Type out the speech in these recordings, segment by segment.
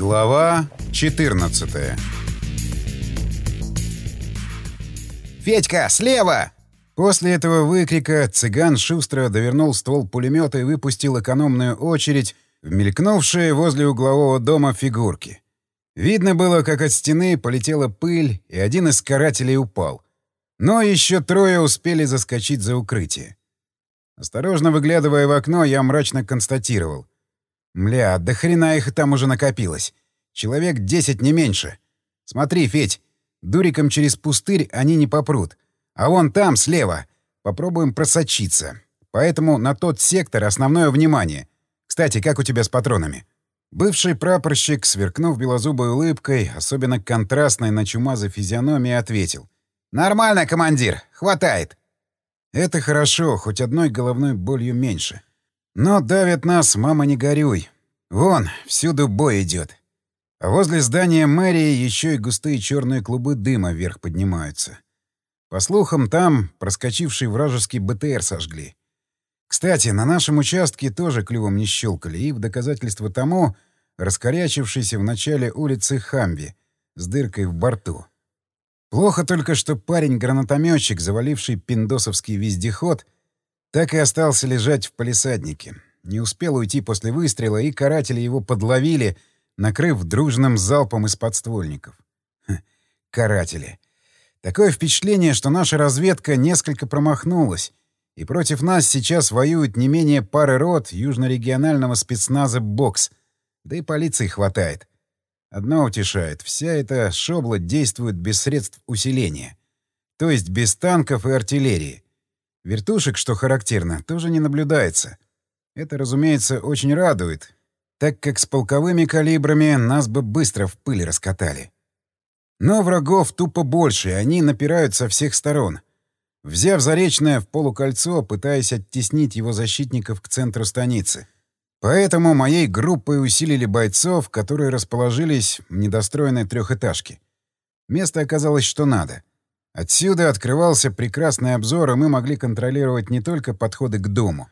Глава 14 «Федька, слева!» После этого выкрика цыган шустро довернул ствол пулемета и выпустил экономную очередь в мелькнувшие возле углового дома фигурки. Видно было, как от стены полетела пыль, и один из карателей упал. Но еще трое успели заскочить за укрытие. Осторожно выглядывая в окно, я мрачно констатировал. Мля, до хрена их там уже накопилось. Человек десять не меньше. Смотри, Федь, дуриком через пустырь они не попрут. А вон там, слева, попробуем просочиться. Поэтому на тот сектор основное внимание. Кстати, как у тебя с патронами? Бывший прапорщик, сверкнув белозубой улыбкой, особенно контрастной на чумазой физиономии, ответил. «Нормально, командир. Хватает». Это хорошо, хоть одной головной болью меньше. Но давит нас, мама, не горюй. Вон, всюду бой идет. А возле здания мэрии еще и густые черные клубы дыма вверх поднимаются. По слухам, там проскочивший вражеский БТР сожгли. Кстати, на нашем участке тоже клювом не щелкали, и в доказательство тому раскорячившийся в начале улицы Хамби с дыркой в борту. Плохо только, что парень-гранатометчик, заваливший пиндосовский вездеход, так и остался лежать в палисаднике. Не успел уйти после выстрела, и каратели его подловили, накрыв дружным залпом из подствольников. Хм, каратели. Такое впечатление, что наша разведка несколько промахнулась, и против нас сейчас воюют не менее пары рот южнорегионального спецназа «Бокс», да и полиции хватает. Одно утешает — вся эта шобла действует без средств усиления. То есть без танков и артиллерии. Вертушек, что характерно, тоже не наблюдается. Это, разумеется, очень радует, так как с полковыми калибрами нас бы быстро в пыль раскатали. Но врагов тупо больше, они напирают со всех сторон. Взяв Заречное в полукольцо, пытаясь оттеснить его защитников к центру станицы — Поэтому моей группой усилили бойцов, которые расположились в недостроенной трехэтажке. Место оказалось что надо. Отсюда открывался прекрасный обзор, и мы могли контролировать не только подходы к дому,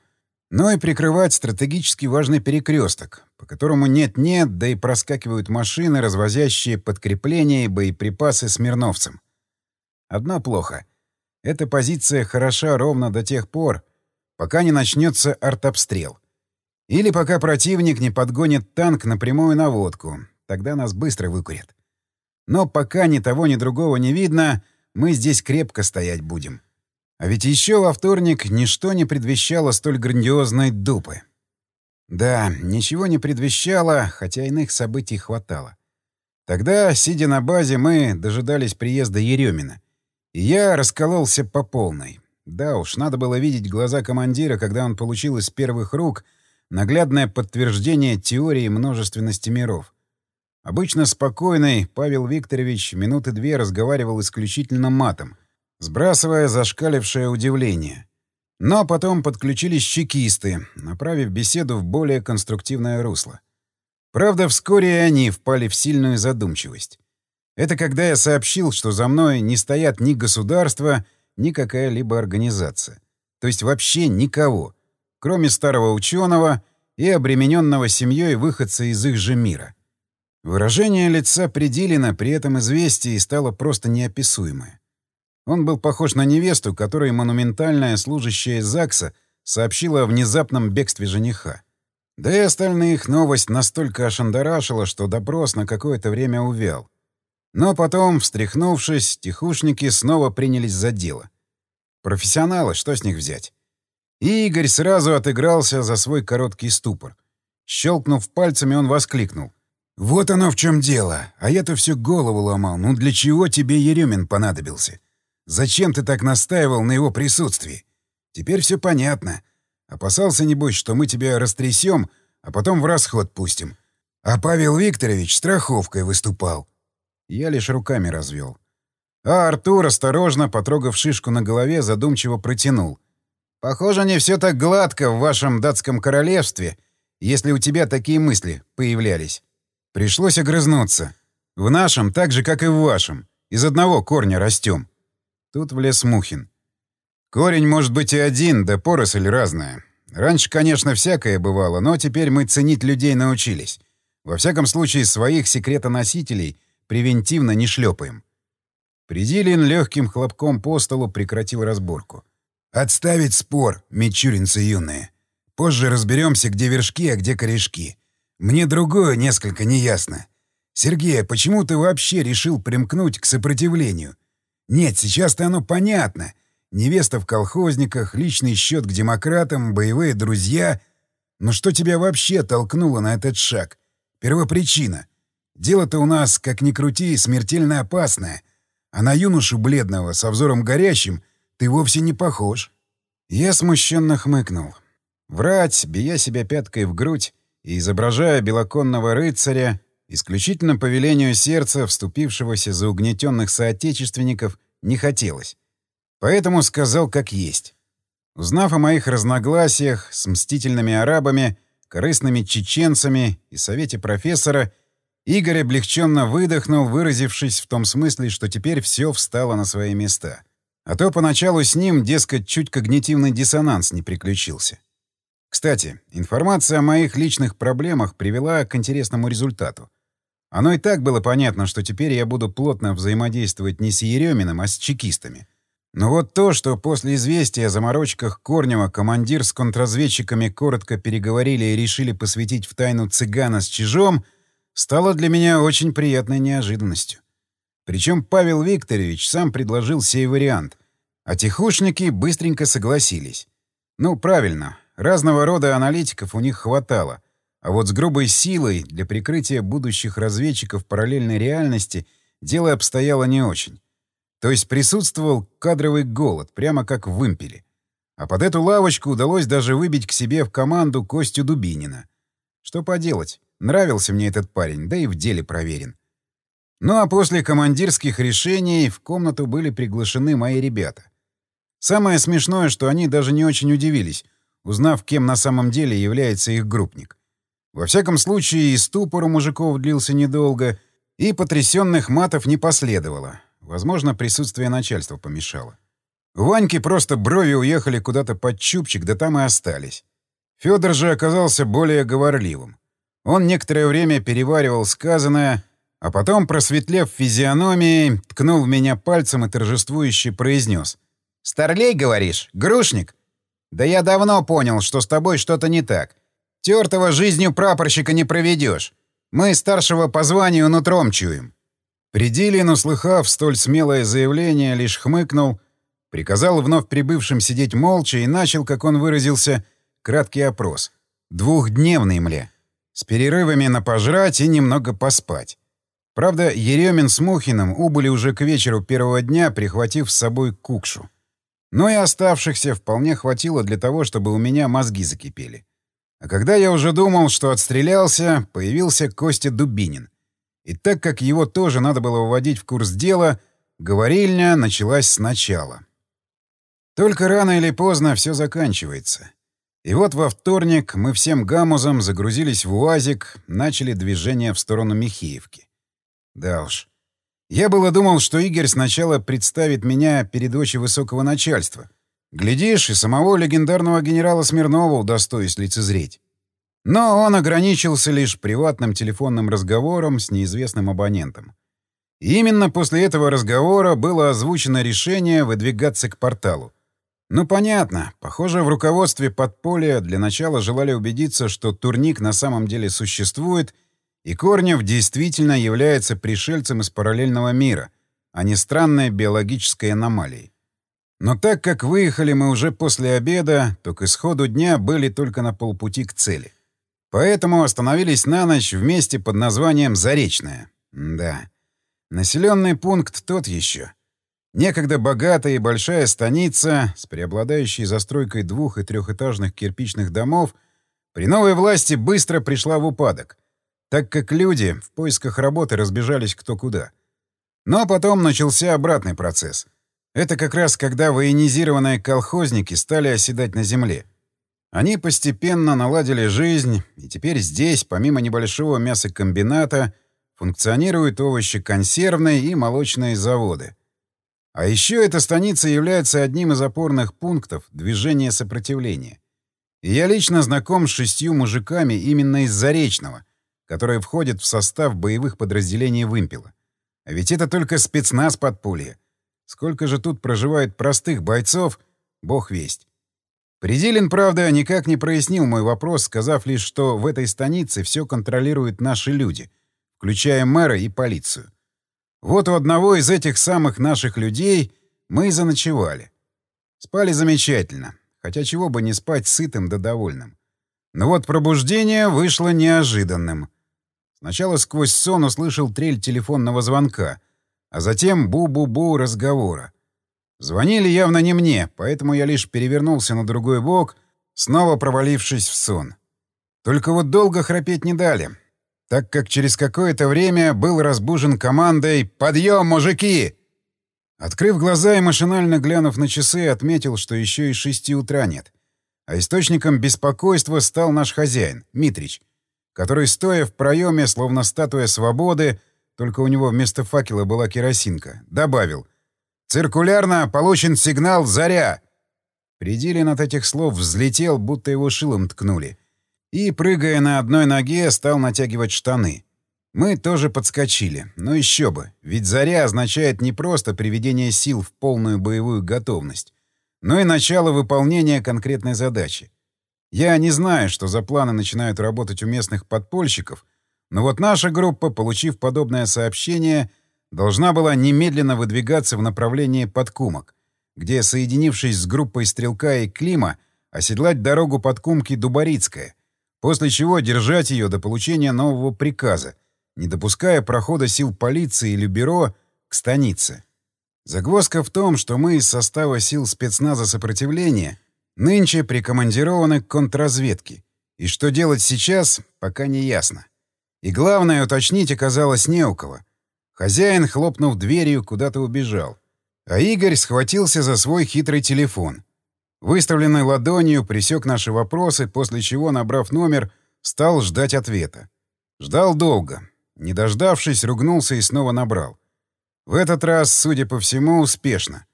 но и прикрывать стратегически важный перекресток, по которому нет-нет, да и проскакивают машины, развозящие подкрепления и боеприпасы смирновцам. Одно плохо. Эта позиция хороша ровно до тех пор, пока не начнется артобстрел — или пока противник не подгонит танк на прямую наводку. Тогда нас быстро выкурят. Но пока ни того, ни другого не видно, мы здесь крепко стоять будем. А ведь еще во вторник ничто не предвещало столь грандиозной дупы. Да, ничего не предвещало, хотя иных событий хватало. Тогда, сидя на базе, мы дожидались приезда Еремина. И я раскололся по полной. Да уж, надо было видеть глаза командира, когда он получил из первых рук — наглядное подтверждение теории множественности миров. Обычно спокойный Павел Викторович минуты две разговаривал исключительно матом, сбрасывая зашкалившее удивление. Но потом подключились чекисты, направив беседу в более конструктивное русло. Правда, вскоре они впали в сильную задумчивость. Это когда я сообщил, что за мной не стоят ни государство, ни какая-либо организация. То есть вообще никого — кроме старого ученого и обремененного семьей выходца из их же мира. Выражение лица Пределина при этом известии стало просто неописуемое. Он был похож на невесту, которой монументальная служащая ЗАГСа сообщила о внезапном бегстве жениха. Да и остальных новость настолько ошандарашила, что допрос на какое-то время увял. Но потом, встряхнувшись, тихушники снова принялись за дело. Профессионалы, что с них взять? И Игорь сразу отыгрался за свой короткий ступор. Щелкнув пальцами, он воскликнул. «Вот оно в чем дело. А я-то всю голову ломал. Ну для чего тебе Еремин понадобился? Зачем ты так настаивал на его присутствии? Теперь все понятно. Опасался, небось, что мы тебя растрясем, а потом в расход пустим. А Павел Викторович страховкой выступал». Я лишь руками развел. А Артур, осторожно, потрогав шишку на голове, задумчиво протянул — Похоже, не все так гладко в вашем датском королевстве, если у тебя такие мысли появлялись. Пришлось огрызнуться. В нашем так же, как и в вашем. Из одного корня растем. Тут влез Мухин. Корень может быть и один, да поросль разная. Раньше, конечно, всякое бывало, но теперь мы ценить людей научились. Во всяком случае, своих секретоносителей превентивно не шлепаем. Придилин легким хлопком по столу прекратил разборку. «Отставить спор, мичуринцы юные. Позже разберемся, где вершки, а где корешки. Мне другое несколько неясно. Сергей, а почему ты вообще решил примкнуть к сопротивлению? Нет, сейчас-то оно понятно. Невеста в колхозниках, личный счет к демократам, боевые друзья. Но что тебя вообще толкнуло на этот шаг? Первопричина. Дело-то у нас, как ни крути, смертельно опасное. А на юношу бледного, со взором горящим, ты вовсе не похож. Я смущенно хмыкнул. Врать, бия себя пяткой в грудь и изображая белоконного рыцаря, исключительно по велению сердца, вступившегося за угнетенных соотечественников, не хотелось. Поэтому сказал как есть. Узнав о моих разногласиях с мстительными арабами, корыстными чеченцами и совете профессора, Игорь облегченно выдохнул, выразившись в том смысле, что теперь все встало на свои места. А то поначалу с ним, дескать, чуть когнитивный диссонанс не приключился. Кстати, информация о моих личных проблемах привела к интересному результату. Оно и так было понятно, что теперь я буду плотно взаимодействовать не с Ереминым, а с чекистами. Но вот то, что после известия о заморочках Корнева командир с контрразведчиками коротко переговорили и решили посвятить в тайну цыгана с чижом, стало для меня очень приятной неожиданностью. Причем Павел Викторович сам предложил сей вариант, а тихушники быстренько согласились. Ну, правильно, разного рода аналитиков у них хватало, а вот с грубой силой для прикрытия будущих разведчиков параллельной реальности дело обстояло не очень. То есть присутствовал кадровый голод, прямо как в вымпеле. А под эту лавочку удалось даже выбить к себе в команду Костю Дубинина. Что поделать, нравился мне этот парень, да и в деле проверен. Ну а после командирских решений в комнату были приглашены мои ребята. Самое смешное, что они даже не очень удивились, узнав, кем на самом деле является их группник. Во всяком случае, и ступор у мужиков длился недолго, и потрясенных матов не последовало. Возможно, присутствие начальства помешало. У Ваньки просто брови уехали куда-то под чубчик, да там и остались. Федор же оказался более говорливым. Он некоторое время переваривал сказанное, а потом, просветлев физиономией, ткнул в меня пальцем и торжествующе произнес. «Старлей, говоришь? Грушник? Да я давно понял, что с тобой что-то не так. Тертого жизнью прапорщика не проведешь. Мы старшего по званию нутром чуем. Придилин, услыхав столь смелое заявление, лишь хмыкнул, приказал вновь прибывшим сидеть молча и начал, как он выразился, краткий опрос. Двухдневный мле. С перерывами на пожрать и немного поспать. Правда, Еремин с Мухиным убыли уже к вечеру первого дня, прихватив с собой кукшу. Но и оставшихся вполне хватило для того, чтобы у меня мозги закипели. А когда я уже думал, что отстрелялся, появился Костя Дубинин — и так как его тоже надо было вводить в курс дела, говорильня началась сначала. Только рано или поздно все заканчивается. И вот во вторник мы всем гамузом загрузились в УАЗик, начали движение в сторону Михеевки. Да уж. Я было думал, что Игорь сначала представит меня перед очи высокого начальства. Глядишь, и самого легендарного генерала Смирнова удостоюсь лицезреть. Но он ограничился лишь приватным телефонным разговором с неизвестным абонентом. И именно после этого разговора было озвучено решение выдвигаться к порталу. Ну, понятно. Похоже, в руководстве подполья для начала желали убедиться, что турник на самом деле существует, и Корнев действительно является пришельцем из параллельного мира, а не странной биологической аномалией. Но так как выехали мы уже после обеда, то к исходу дня были только на полпути к цели. Поэтому остановились на ночь в месте под названием Заречное. Да. Населенный пункт тот еще. Некогда богатая и большая станица с преобладающей застройкой двух- и трехэтажных кирпичных домов при новой власти быстро пришла в упадок, так как люди в поисках работы разбежались кто куда. Но потом начался обратный процесс. Это как раз когда военизированные колхозники стали оседать на земле — они постепенно наладили жизнь, и теперь здесь, помимо небольшого мясокомбината, функционируют овощи-консервные и молочные заводы. А еще эта станица является одним из опорных пунктов движения сопротивления. И я лично знаком с шестью мужиками именно из Заречного, которые входят в состав боевых подразделений «Вымпела». А ведь это только спецназ подполья. Сколько же тут проживает простых бойцов, бог весть. Пределин, правда, никак не прояснил мой вопрос, сказав лишь, что в этой станице все контролируют наши люди, включая мэра и полицию. Вот у одного из этих самых наших людей мы и заночевали. Спали замечательно, хотя чего бы не спать сытым да довольным. Но вот пробуждение вышло неожиданным. Сначала сквозь сон услышал трель телефонного звонка, а затем бу-бу-бу разговора. Звонили явно не мне, поэтому я лишь перевернулся на другой бок, снова провалившись в сон. Только вот долго храпеть не дали, так как через какое-то время был разбужен командой «Подъем, мужики!». Открыв глаза и машинально глянув на часы, отметил, что еще и шести утра нет. А источником беспокойства стал наш хозяин, Митрич, который, стоя в проеме, словно статуя свободы, только у него вместо факела была керосинка, добавил «Циркулярно получен сигнал «Заря». Пределин от этих слов взлетел, будто его шилом ткнули. И, прыгая на одной ноге, стал натягивать штаны. Мы тоже подскочили. Но еще бы, ведь «Заря» означает не просто приведение сил в полную боевую готовность, но и начало выполнения конкретной задачи. Я не знаю, что за планы начинают работать у местных подпольщиков, но вот наша группа, получив подобное сообщение, должна была немедленно выдвигаться в направлении подкумок, где, соединившись с группой Стрелка и Клима, оседлать дорогу подкумки Дубарицкая, после чего держать ее до получения нового приказа, не допуская прохода сил полиции или бюро к станице. Загвоздка в том, что мы из состава сил спецназа сопротивления нынче прикомандированы к контрразведке, и что делать сейчас, пока не ясно. И главное, уточнить оказалось не у кого. Хозяин, хлопнув дверью, куда-то убежал. А Игорь схватился за свой хитрый телефон. Выставленной ладонью присек наши вопросы, после чего, набрав номер, стал ждать ответа. Ждал долго. Не дождавшись, ругнулся и снова набрал. В этот раз, судя по всему, успешно,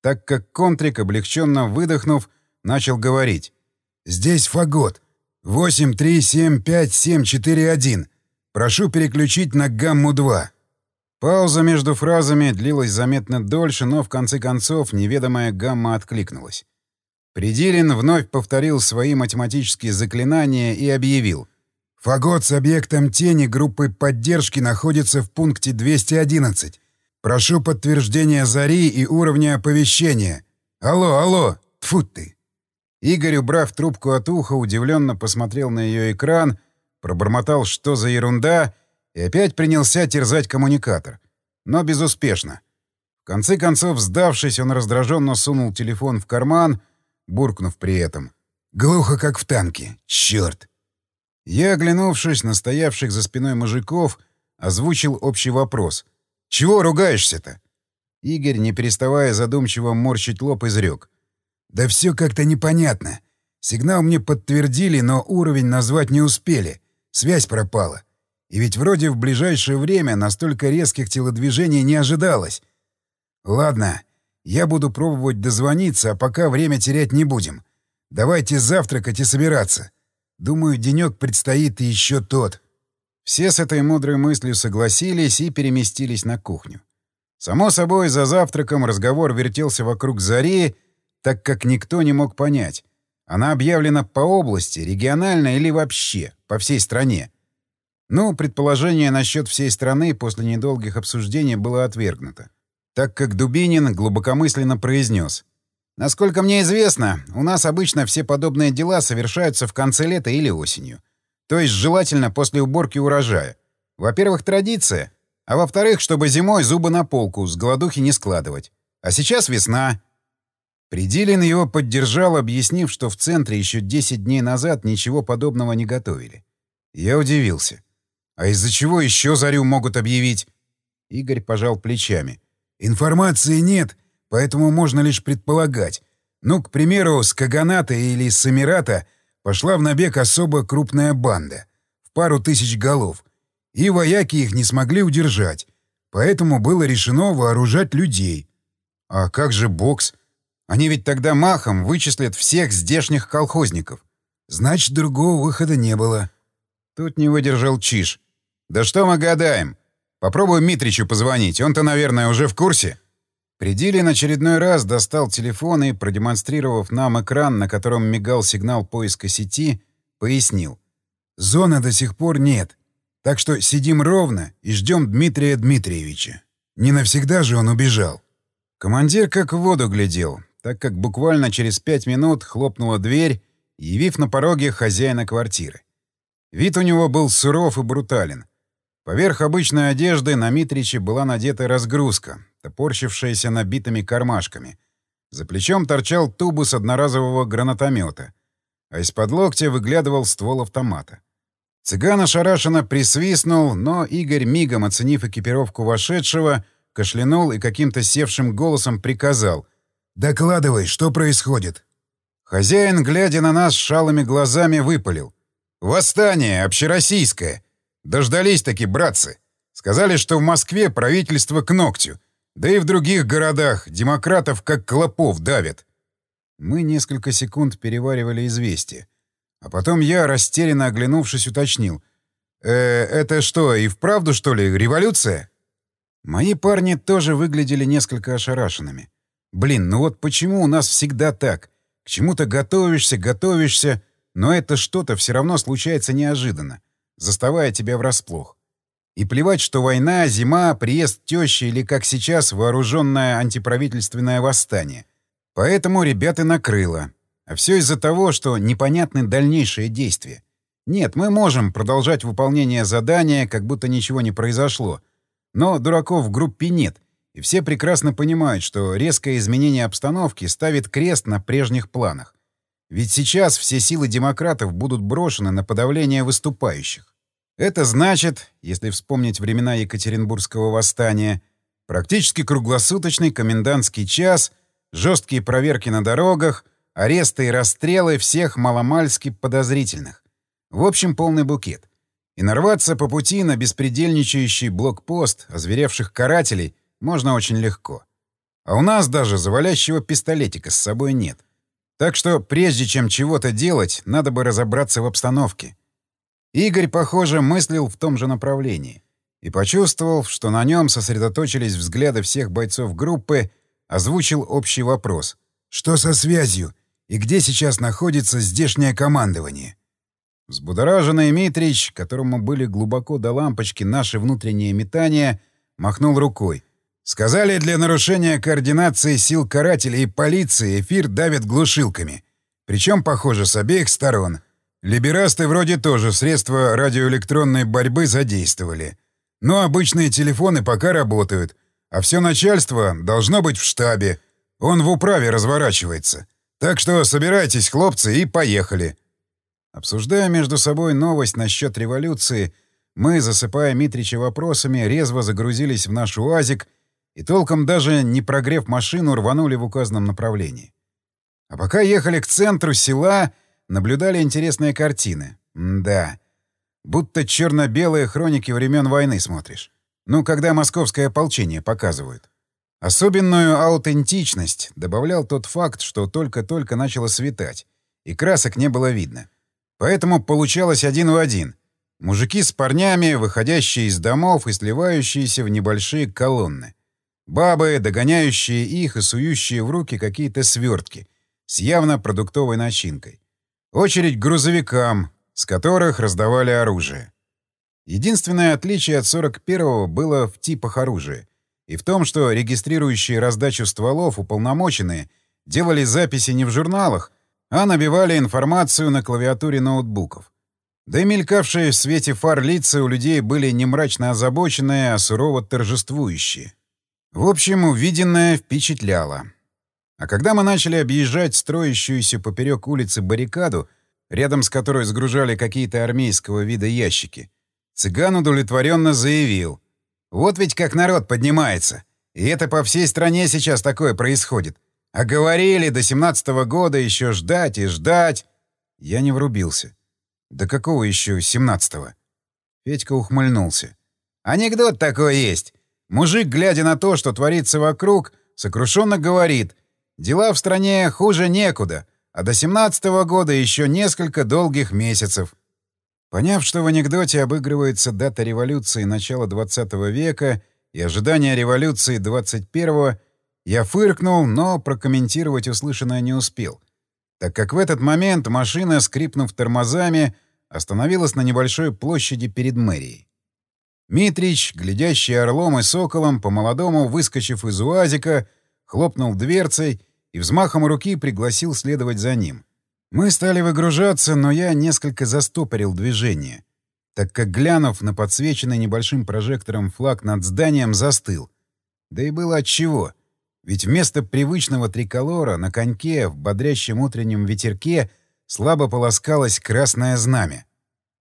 так как Контрик, облегченно выдохнув, начал говорить. «Здесь фагот. 8375741. Прошу переключить на гамму-2». Пауза между фразами длилась заметно дольше, но в конце концов неведомая гамма откликнулась. Пределин вновь повторил свои математические заклинания и объявил. «Фагот с объектом тени группы поддержки находится в пункте 211. Прошу подтверждения зари и уровня оповещения. Алло, алло, тфу ты. Игорь, убрав трубку от уха, удивленно посмотрел на ее экран, пробормотал, что за ерунда, и опять принялся терзать коммуникатор. Но безуспешно. В конце концов, сдавшись, он раздраженно сунул телефон в карман, буркнув при этом. «Глухо, как в танке. Черт!» Я, оглянувшись на стоявших за спиной мужиков, озвучил общий вопрос — чего ругаешься-то?» Игорь, не переставая задумчиво морщить лоб, изрек. «Да все как-то непонятно. Сигнал мне подтвердили, но уровень назвать не успели. Связь пропала. И ведь вроде в ближайшее время настолько резких телодвижений не ожидалось. Ладно, я буду пробовать дозвониться, а пока время терять не будем. Давайте завтракать и собираться. Думаю, денек предстоит еще тот». Все с этой мудрой мыслью согласились и переместились на кухню. Само собой, за завтраком разговор вертелся вокруг зари, так как никто не мог понять, она объявлена по области, регионально или вообще, по всей стране. Ну, предположение насчет всей страны после недолгих обсуждений было отвергнуто, так как Дубинин глубокомысленно произнес. «Насколько мне известно, у нас обычно все подобные дела совершаются в конце лета или осенью. То есть желательно после уборки урожая. Во-первых, традиция. А во-вторых, чтобы зимой зубы на полку с голодухи не складывать. А сейчас весна. Пределин его поддержал, объяснив, что в центре еще 10 дней назад ничего подобного не готовили. Я удивился. А из-за чего еще зарю могут объявить? Игорь пожал плечами. Информации нет, поэтому можно лишь предполагать. Ну, к примеру, с Каганата или с Эмирата — пошла в набег особо крупная банда, в пару тысяч голов, и вояки их не смогли удержать, поэтому было решено вооружать людей. А как же бокс? Они ведь тогда махом вычислят всех здешних колхозников. Значит, другого выхода не было. Тут не выдержал Чиж. «Да что мы гадаем? Попробуй Митричу позвонить, он-то, наверное, уже в курсе». Пределин очередной раз достал телефон и, продемонстрировав нам экран, на котором мигал сигнал поиска сети, пояснил. «Зоны до сих пор нет, так что сидим ровно и ждем Дмитрия Дмитриевича. Не навсегда же он убежал». Командир как в воду глядел, так как буквально через пять минут хлопнула дверь, явив на пороге хозяина квартиры. Вид у него был суров и брутален. Поверх обычной одежды на Митриче была надета разгрузка, топорщившаяся набитыми кармашками. За плечом торчал тубус одноразового гранатомета, а из-под локтя выглядывал ствол автомата. Цыган ошарашенно присвистнул, но Игорь, мигом оценив экипировку вошедшего, кашлянул и каким-то севшим голосом приказал «Докладывай, что происходит?» Хозяин, глядя на нас шалыми глазами, выпалил. «Восстание общероссийское! Дождались таки, братцы! Сказали, что в Москве правительство к ногтю, да и в других городах демократов как клопов давят». Мы несколько секунд переваривали известие. А потом я, растерянно оглянувшись, уточнил. «Э, это что, и вправду, что ли, революция?» Мои парни тоже выглядели несколько ошарашенными. Блин, ну вот почему у нас всегда так? К чему-то готовишься, готовишься, но это что-то все равно случается неожиданно, заставая тебя врасплох. И плевать, что война, зима, приезд тещи или, как сейчас, вооруженное антиправительственное восстание. Поэтому ребята накрыло. А все из-за того, что непонятны дальнейшие действия. Нет, мы можем продолжать выполнение задания, как будто ничего не произошло. Но дураков в группе нет, и все прекрасно понимают, что резкое изменение обстановки ставит крест на прежних планах. Ведь сейчас все силы демократов будут брошены на подавление выступающих. Это значит, если вспомнить времена Екатеринбургского восстания, практически круглосуточный комендантский час, жесткие проверки на дорогах, аресты и расстрелы всех маломальски подозрительных. В общем, полный букет. И нарваться по пути на беспредельничающий блокпост озверевших карателей можно очень легко. А у нас даже завалящего пистолетика с собой нет. Так что прежде чем чего-то делать, надо бы разобраться в обстановке. Игорь, похоже, мыслил в том же направлении. И почувствовал, что на нем сосредоточились взгляды всех бойцов группы, озвучил общий вопрос. «Что со связью? И где сейчас находится здешнее командование?» Взбудораженный Митрич, которому были глубоко до лампочки наши внутренние метания, махнул рукой. Сказали, для нарушения координации сил карателей и полиции эфир давят глушилками. Причем, похоже, с обеих сторон. Либерасты вроде тоже средства радиоэлектронной борьбы задействовали. Но обычные телефоны пока работают, а все начальство должно быть в штабе. Он в управе разворачивается. Так что собирайтесь, хлопцы, и поехали. Обсуждая между собой новость насчет революции, мы, засыпая Митрича вопросами, резво загрузились в наш УАЗик — и толком даже не прогрев машину, рванули в указанном направлении. А пока ехали к центру села, наблюдали интересные картины. М да. Будто черно-белые хроники времен войны смотришь. Ну, когда московское ополчение показывают. Особенную аутентичность добавлял тот факт, что только-только начало светать, и красок не было видно. Поэтому получалось один в один. Мужики с парнями, выходящие из домов и сливающиеся в небольшие колонны. Бабы, догоняющие их и сующие в руки какие-то свертки с явно продуктовой начинкой. Очередь грузовикам, с которых раздавали оружие. Единственное отличие от 41-го было в типах оружия и в том, что регистрирующие раздачу стволов уполномоченные делали записи не в журналах, а набивали информацию на клавиатуре ноутбуков. Да и мелькавшие в свете фар лица у людей были не мрачно озабоченные, а сурово торжествующие. В общем, увиденное впечатляло. А когда мы начали объезжать строящуюся поперек улицы баррикаду, рядом с которой сгружали какие-то армейского вида ящики, цыган удовлетворенно заявил. «Вот ведь как народ поднимается. И это по всей стране сейчас такое происходит. А говорили, до семнадцатого года еще ждать и ждать». Я не врубился. «До какого еще семнадцатого?» Федька ухмыльнулся. «Анекдот такой есть. Мужик, глядя на то, что творится вокруг, сокрушенно говорит, дела в стране хуже некуда, а до 17 -го года еще несколько долгих месяцев. Поняв, что в анекдоте обыгрывается дата революции начала 20 века и ожидания революции 21-го, я фыркнул, но прокомментировать услышанное не успел, так как в этот момент машина, скрипнув тормозами, остановилась на небольшой площади перед мэрией. Митрич, глядящий орлом и соколом, по-молодому выскочив из уазика, хлопнул дверцей и взмахом руки пригласил следовать за ним. Мы стали выгружаться, но я несколько застопорил движение, так как, глянув на подсвеченный небольшим прожектором флаг над зданием, застыл. Да и было отчего. Ведь вместо привычного триколора на коньке в бодрящем утреннем ветерке слабо полоскалось красное знамя.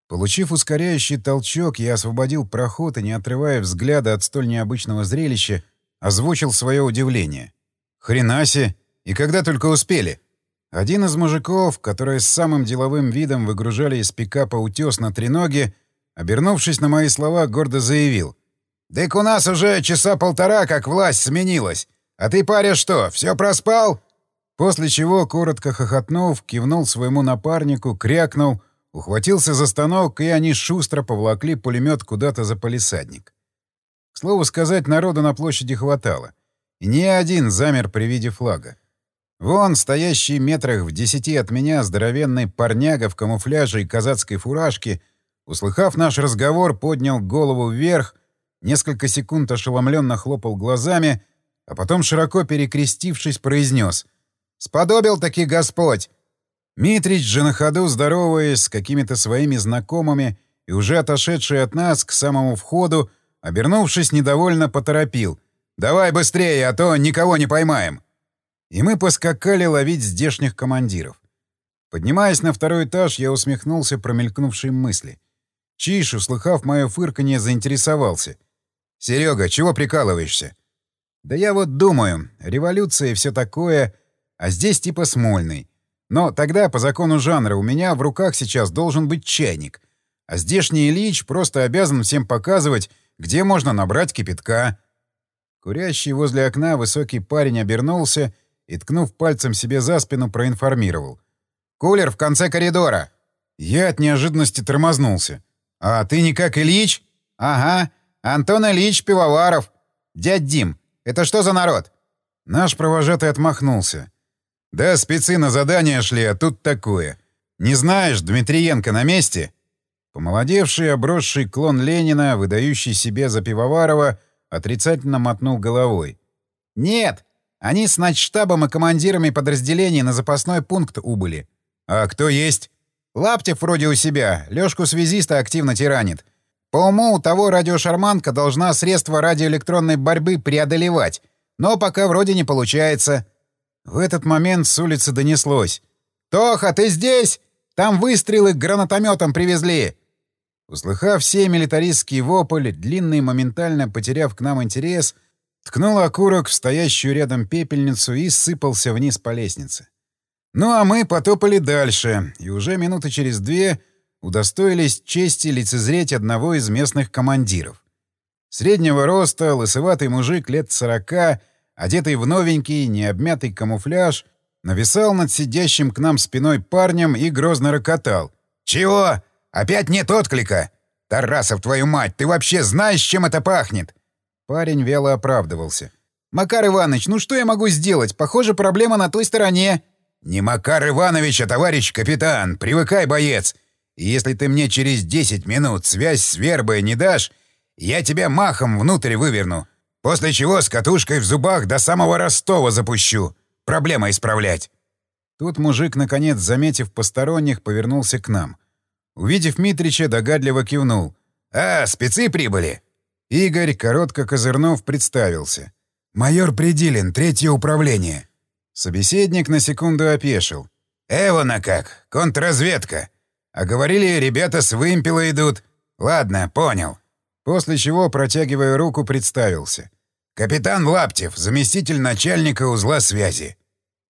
Получив ускоряющий толчок, я освободил проход и, не отрывая взгляда от столь необычного зрелища, озвучил свое удивление. «Хренаси! И когда только успели!» Один из мужиков, которые с самым деловым видом выгружали из пикапа утес на треноге, обернувшись на мои слова, гордо заявил. «Дык у нас уже часа полтора, как власть сменилась. А ты, паря, что, все проспал?» После чего, коротко хохотнув, кивнул своему напарнику, крякнул, ухватился за станок, и они шустро повлакли пулемет куда-то за полисадник. К слову сказать, народу на площади хватало. И ни один замер при виде флага. Вон, стоящий метрах в десяти от меня, здоровенный парняга в камуфляже и казацкой фуражке, услыхав наш разговор, поднял голову вверх, несколько секунд ошеломленно хлопал глазами, а потом, широко перекрестившись, произнес «Сподобил таки Господь!» Митрич же на ходу, здороваясь с какими-то своими знакомыми и уже отошедший от нас к самому входу, обернувшись, недовольно поторопил. «Давай быстрее, а то никого не поймаем!» И мы поскакали ловить здешних командиров. Поднимаясь на второй этаж, я усмехнулся промелькнувшей мысли. Чиш, услыхав мое фырканье, заинтересовался. «Серега, чего прикалываешься?» «Да я вот думаю, революция и все такое, а здесь типа Смольный. Но тогда, по закону жанра, у меня в руках сейчас должен быть чайник, а здешний Ильич просто обязан всем показывать, где можно набрать кипятка». Курящий возле окна высокий парень обернулся — и, ткнув пальцем себе за спину, проинформировал. «Кулер в конце коридора!» Я от неожиданности тормознулся. «А ты не как Ильич?» «Ага, Антон Ильич Пивоваров. Дядь Дим, это что за народ?» Наш провожатый отмахнулся. «Да, спецы на задание шли, а тут такое. Не знаешь, Дмитриенко на месте?» Помолодевший, обросший клон Ленина, выдающий себе за Пивоварова, отрицательно мотнул головой. «Нет, они с начштабом и командирами подразделений на запасной пункт убыли. А кто есть? Лаптев вроде у себя, Лёшку-связиста активно тиранит. По уму у того радиошарманка должна средства радиоэлектронной борьбы преодолевать, но пока вроде не получается. В этот момент с улицы донеслось. «Тоха, ты здесь? Там выстрелы гранатометом привезли!» Услыхав все милитаристский вопль, длинный, моментально потеряв к нам интерес — Ткнул окурок в стоящую рядом пепельницу и сыпался вниз по лестнице. Ну а мы потопали дальше, и уже минуты через две удостоились чести лицезреть одного из местных командиров. Среднего роста, лысоватый мужик лет сорока, одетый в новенький, необмятый камуфляж, нависал над сидящим к нам спиной парнем и грозно рокотал. «Чего? Опять нет отклика? Тарасов, твою мать, ты вообще знаешь, чем это пахнет? Парень вяло оправдывался. «Макар Иванович, ну что я могу сделать? Похоже, проблема на той стороне». «Не Макар Иванович, а товарищ капитан. Привыкай, боец. И если ты мне через 10 минут связь с вербой не дашь, я тебя махом внутрь выверну. После чего с катушкой в зубах до самого Ростова запущу. Проблема исправлять». Тут мужик, наконец, заметив посторонних, повернулся к нам. Увидев Митрича, догадливо кивнул. «А, спецы прибыли?» Игорь, коротко козырнув, представился. «Майор Придилин, третье управление». Собеседник на секунду опешил. «Эвона как, контрразведка. А говорили, ребята с вымпела идут. Ладно, понял». После чего, протягивая руку, представился. «Капитан Лаптев, заместитель начальника узла связи».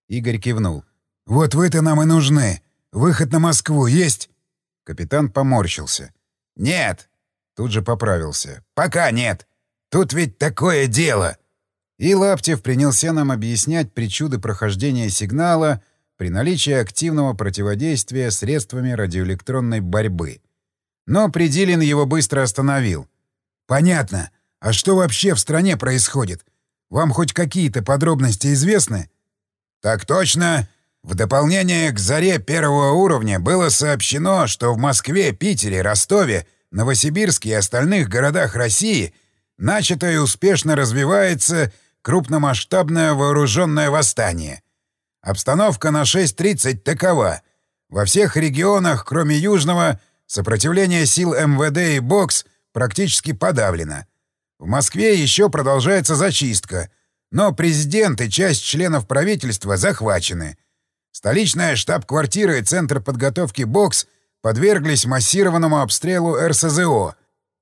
Игорь кивнул. «Вот вы-то нам и нужны. Выход на Москву есть?» Капитан поморщился. «Нет, Тут же поправился. «Пока нет. Тут ведь такое дело!» И Лаптев принялся нам объяснять причуды прохождения сигнала при наличии активного противодействия средствами радиоэлектронной борьбы. Но Придилин его быстро остановил. «Понятно. А что вообще в стране происходит? Вам хоть какие-то подробности известны?» «Так точно. В дополнение к «Заре» первого уровня было сообщено, что в Москве, Питере, Ростове, Новосибирске и остальных городах России начато и успешно развивается крупномасштабное вооруженное восстание. Обстановка на 6.30 такова. Во всех регионах, кроме Южного, сопротивление сил МВД и БОКС практически подавлено. В Москве еще продолжается зачистка, но президент и часть членов правительства захвачены. Столичная штаб-квартира и центр подготовки БОКС подверглись массированному обстрелу РСЗО.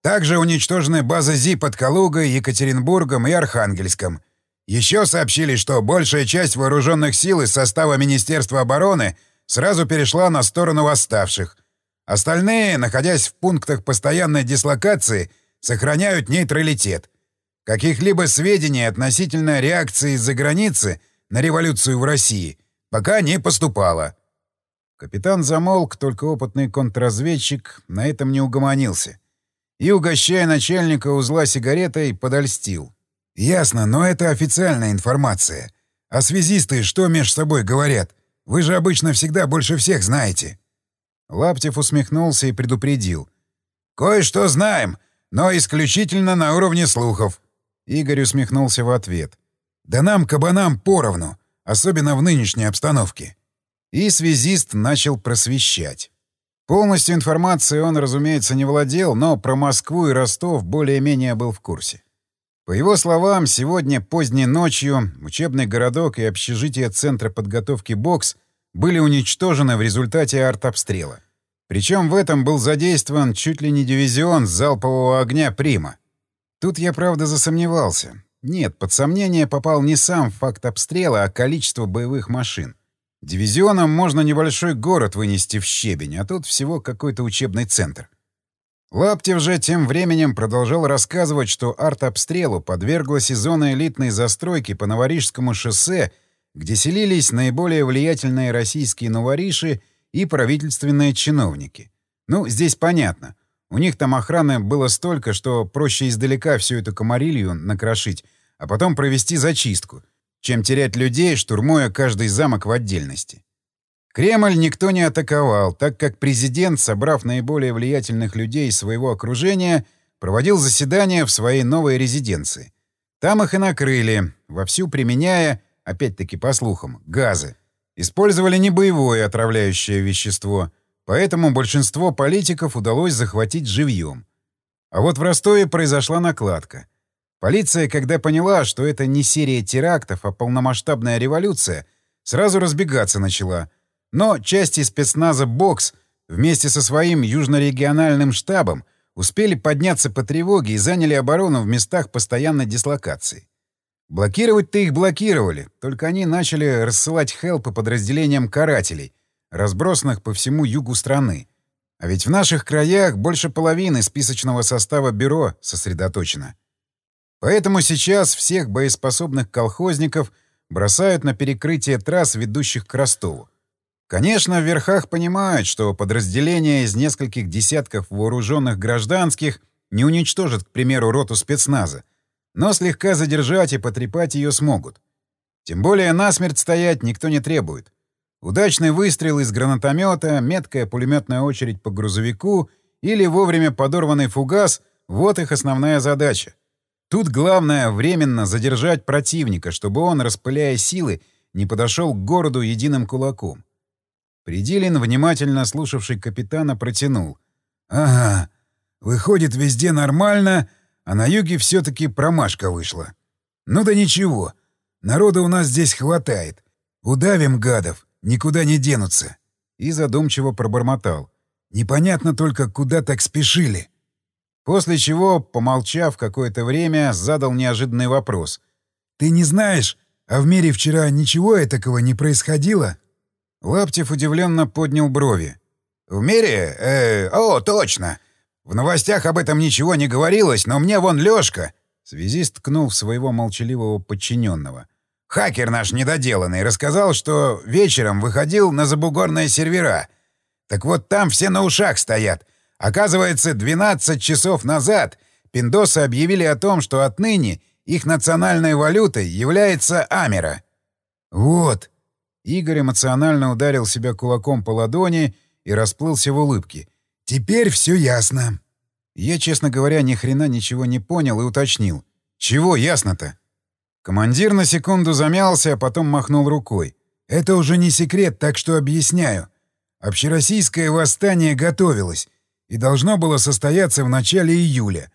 Также уничтожены базы ЗИ под Калугой, Екатеринбургом и Архангельском. Еще сообщили, что большая часть вооруженных сил из состава Министерства обороны сразу перешла на сторону восставших. Остальные, находясь в пунктах постоянной дислокации, сохраняют нейтралитет. Каких-либо сведений относительно реакции из-за границы на революцию в России пока не поступало. Капитан замолк, только опытный контрразведчик на этом не угомонился. И, угощая начальника узла сигаретой, подольстил. «Ясно, но это официальная информация. А связисты что между собой говорят? Вы же обычно всегда больше всех знаете». Лаптев усмехнулся и предупредил. «Кое-что знаем, но исключительно на уровне слухов». Игорь усмехнулся в ответ. «Да нам, кабанам, поровну, особенно в нынешней обстановке». И связист начал просвещать. Полностью информацией он, разумеется, не владел, но про Москву и Ростов более-менее был в курсе. По его словам, сегодня поздней ночью учебный городок и общежитие Центра подготовки «Бокс» были уничтожены в результате артобстрела. Причем в этом был задействован чуть ли не дивизион залпового огня «Прима». Тут я, правда, засомневался. Нет, под сомнение попал не сам факт обстрела, а количество боевых машин. Дивизионом можно небольшой город вынести в щебень, а тут всего какой-то учебный центр. Лаптев же тем временем продолжал рассказывать, что артобстрелу подверглась и зона элитной застройки по Новорижскому шоссе, где селились наиболее влиятельные российские новориши и правительственные чиновники. Ну, здесь понятно. У них там охраны было столько, что проще издалека всю эту комарилью накрошить, а потом провести зачистку, чем терять людей, штурмуя каждый замок в отдельности. Кремль никто не атаковал, так как президент, собрав наиболее влиятельных людей своего окружения, проводил заседания в своей новой резиденции. Там их и накрыли, вовсю применяя, опять-таки по слухам, газы. Использовали не боевое отравляющее вещество, поэтому большинство политиков удалось захватить живьем. А вот в Ростове произошла накладка. Полиция, когда поняла, что это не серия терактов, а полномасштабная революция, сразу разбегаться начала. Но части спецназа «Бокс» вместе со своим южнорегиональным штабом успели подняться по тревоге и заняли оборону в местах постоянной дислокации. Блокировать-то их блокировали, только они начали рассылать хелпы подразделениям карателей, разбросанных по всему югу страны. А ведь в наших краях больше половины списочного состава бюро сосредоточено. Поэтому сейчас всех боеспособных колхозников бросают на перекрытие трасс, ведущих к Ростову. Конечно, в верхах понимают, что подразделения из нескольких десятков вооруженных гражданских не уничтожат, к примеру, роту спецназа, но слегка задержать и потрепать ее смогут. Тем более насмерть стоять никто не требует. Удачный выстрел из гранатомета, меткая пулеметная очередь по грузовику или вовремя подорванный фугас — вот их основная задача. Тут главное — временно задержать противника, чтобы он, распыляя силы, не подошел к городу единым кулаком. Придилин, внимательно слушавший капитана, протянул. «Ага, выходит, везде нормально, а на юге все-таки промашка вышла. Ну да ничего. Народа у нас здесь хватает. Удавим гадов, никуда не денутся. И задумчиво пробормотал. Непонятно только, куда так спешили. После чего, помолчав какое-то время, задал неожиданный вопрос. «Ты не знаешь, а в мире вчера ничего этакого не происходило?» Лаптев удивленно поднял брови. «В мире? Э, о, точно! В новостях об этом ничего не говорилось, но мне вон Лёшка...» Связист ткнул своего молчаливого подчиненного. «Хакер наш недоделанный рассказал, что вечером выходил на забугорные сервера. Так вот там все на ушах стоят, Оказывается, 12 часов назад пиндосы объявили о том, что отныне их национальной валютой является Амера. Вот. Игорь эмоционально ударил себя кулаком по ладони и расплылся в улыбке. Теперь все ясно. Я, честно говоря, ни хрена ничего не понял и уточнил. Чего ясно-то? Командир на секунду замялся, а потом махнул рукой. Это уже не секрет, так что объясняю. Общероссийское восстание готовилось и должно было состояться в начале июля.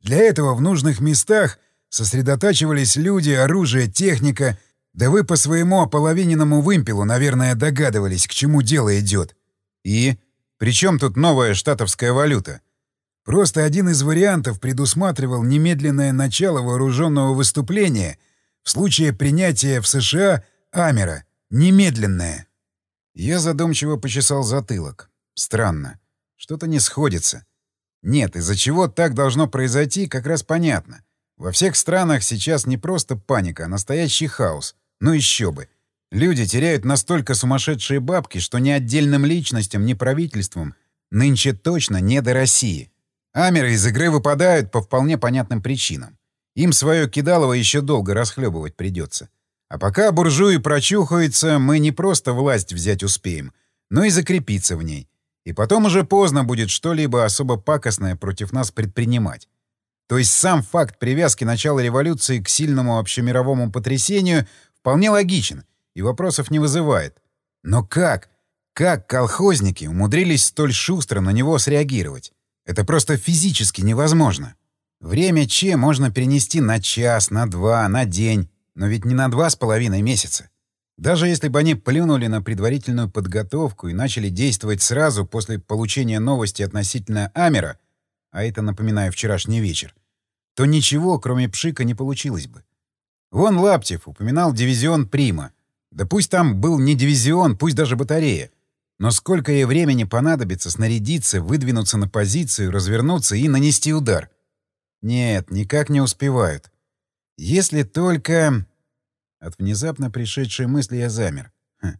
Для этого в нужных местах сосредотачивались люди, оружие, техника. Да вы по своему ополовиненному вымпелу, наверное, догадывались, к чему дело идет. И? При чем тут новая штатовская валюта? Просто один из вариантов предусматривал немедленное начало вооруженного выступления в случае принятия в США Амера. Немедленное. Я задумчиво почесал затылок. Странно. Что-то не сходится. Нет, из-за чего так должно произойти, как раз понятно. Во всех странах сейчас не просто паника, а настоящий хаос. Ну еще бы. Люди теряют настолько сумасшедшие бабки, что ни отдельным личностям, ни правительствам нынче точно не до России. Амеры из игры выпадают по вполне понятным причинам. Им свое кидалово еще долго расхлебывать придется. А пока буржуи прочухаются, мы не просто власть взять успеем, но и закрепиться в ней. И потом уже поздно будет что-либо особо пакостное против нас предпринимать. То есть сам факт привязки начала революции к сильному общемировому потрясению вполне логичен и вопросов не вызывает. Но как? Как колхозники умудрились столь шустро на него среагировать? Это просто физически невозможно. Время Че можно перенести на час, на два, на день, но ведь не на два с половиной месяца. Даже если бы они плюнули на предварительную подготовку и начали действовать сразу после получения новости относительно Амера, а это, напоминаю, вчерашний вечер, то ничего, кроме пшика, не получилось бы. Вон Лаптев упоминал дивизион Прима. Да пусть там был не дивизион, пусть даже батарея. Но сколько ей времени понадобится снарядиться, выдвинуться на позицию, развернуться и нанести удар? Нет, никак не успевают. Если только... От внезапно пришедшей мысли я замер. Хм.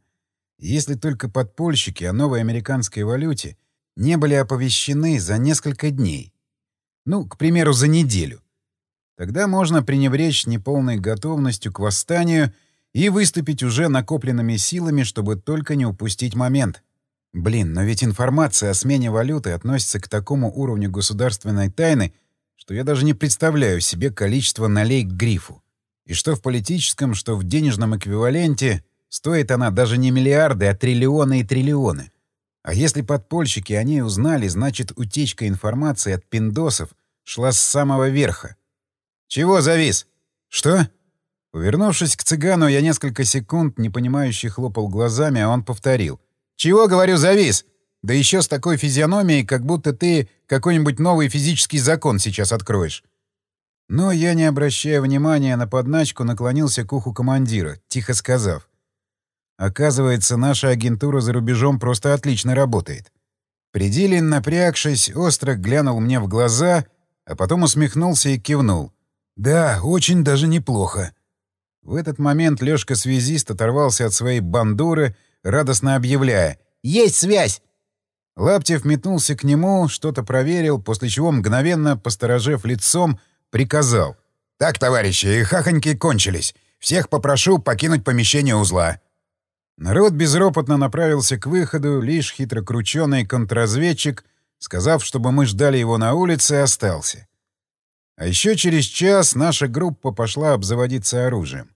Если только подпольщики о новой американской валюте не были оповещены за несколько дней. Ну, к примеру, за неделю. Тогда можно пренебречь неполной готовностью к восстанию и выступить уже накопленными силами, чтобы только не упустить момент. Блин, но ведь информация о смене валюты относится к такому уровню государственной тайны, что я даже не представляю себе количество налей к грифу. И что в политическом, что в денежном эквиваленте стоит она даже не миллиарды, а триллионы и триллионы. А если подпольщики о ней узнали, значит, утечка информации от пиндосов шла с самого верха. «Чего завис?» «Что?» Повернувшись к цыгану, я несколько секунд непонимающе хлопал глазами, а он повторил. «Чего, говорю, завис? Да еще с такой физиономией, как будто ты какой-нибудь новый физический закон сейчас откроешь». Но я, не обращая внимания на подначку, наклонился к уху командира, тихо сказав. «Оказывается, наша агентура за рубежом просто отлично работает». Пределин, напрягшись, остро глянул мне в глаза, а потом усмехнулся и кивнул. «Да, очень даже неплохо». В этот момент Лёшка-связист оторвался от своей бандуры, радостно объявляя «Есть связь!». Лаптев метнулся к нему, что-то проверил, после чего, мгновенно, посторожев лицом, приказал. «Так, товарищи, хахоньки кончились. Всех попрошу покинуть помещение узла». Народ безропотно направился к выходу, лишь хитрокрученный контрразведчик, сказав, чтобы мы ждали его на улице, остался. А еще через час наша группа пошла обзаводиться оружием.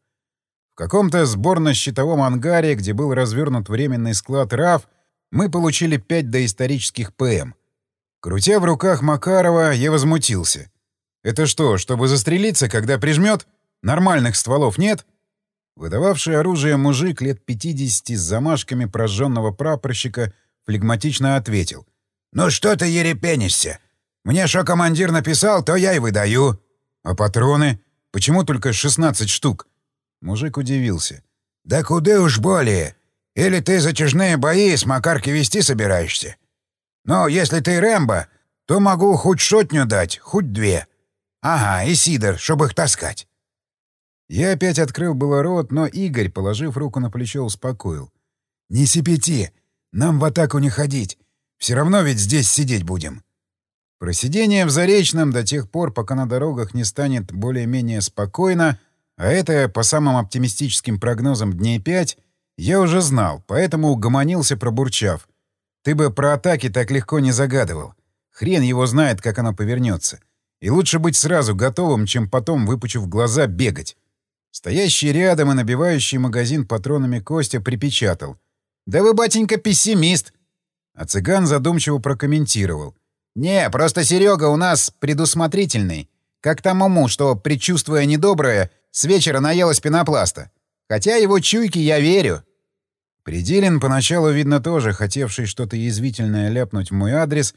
Каком-то сборно-щитовом ангаре, где был развернут временный склад РАФ, мы получили пять доисторических ПМ. Крутя в руках Макарова, я возмутился. Это что, чтобы застрелиться, когда прижмет? Нормальных стволов нет? Выдававший оружие мужик лет 50 с замашками прожженного прапорщика флегматично ответил. «Ну что ты ерепенишься? Мне что командир написал, то я и выдаю». «А патроны? Почему только 16 штук?» Мужик удивился. «Да куда уж более. Или ты затяжные бои с Макарки вести собираешься? Но если ты Рэмбо, то могу хоть сотню дать, хоть две. Ага, и Сидор, чтобы их таскать. Я опять открыл было рот, но Игорь, положив руку на плечо, успокоил. «Не сипяти. Нам в атаку не ходить. Все равно ведь здесь сидеть будем». Просидение в Заречном до тех пор, пока на дорогах не станет более-менее спокойно, а это, по самым оптимистическим прогнозам, дней пять, я уже знал, поэтому угомонился, пробурчав. Ты бы про атаки так легко не загадывал. Хрен его знает, как оно повернется. И лучше быть сразу готовым, чем потом, выпучив глаза, бегать. Стоящий рядом и набивающий магазин патронами Костя припечатал. «Да вы, батенька, пессимист!» А цыган задумчиво прокомментировал. «Не, просто Серега у нас предусмотрительный. Как тому, что, предчувствуя недоброе, с вечера наелась пенопласта. Хотя его чуйки я верю. Пределин поначалу, видно, тоже хотевший что-то язвительное ляпнуть в мой адрес,